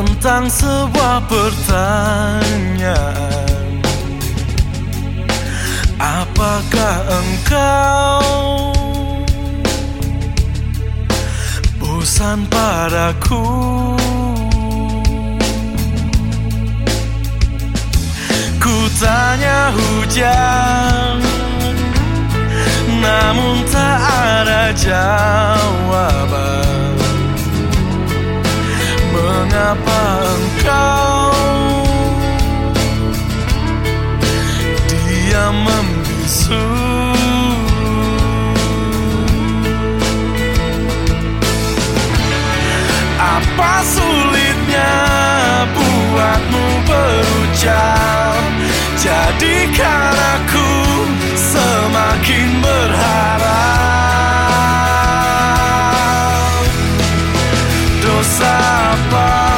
tentang sebuah pertanyaan. Apakah engkau bosan padaku? Ku tanya hujan Namun tak ada jawaban Mengapa engkau? Diam membisu. Apa sulitnya buatmu berucap? Jadikan aku semakin berharap. Dosa apa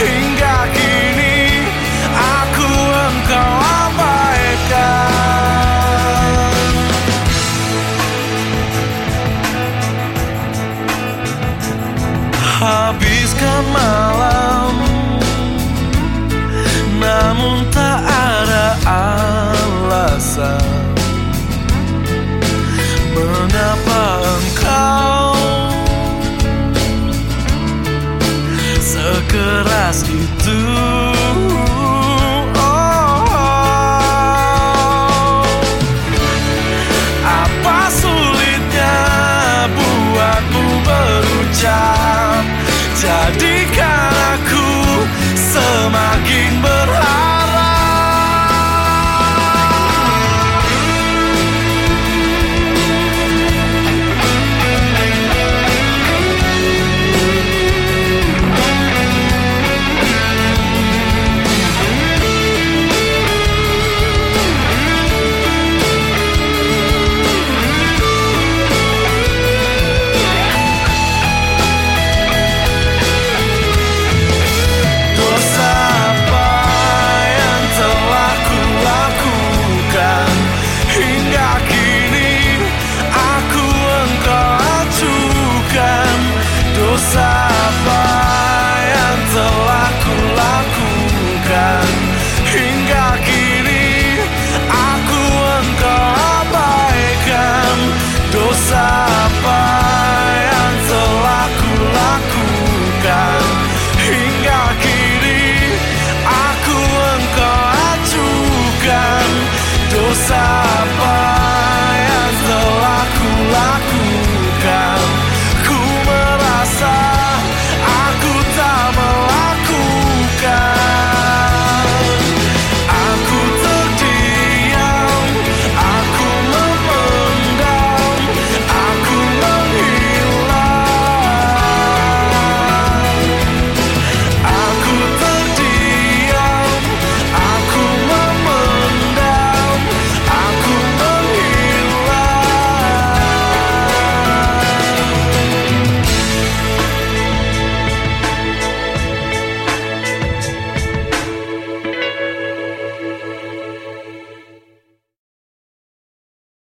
Ringa. Itu Oh, apa sulitnya buatmu berucap? Jadikan aku semakin Bye.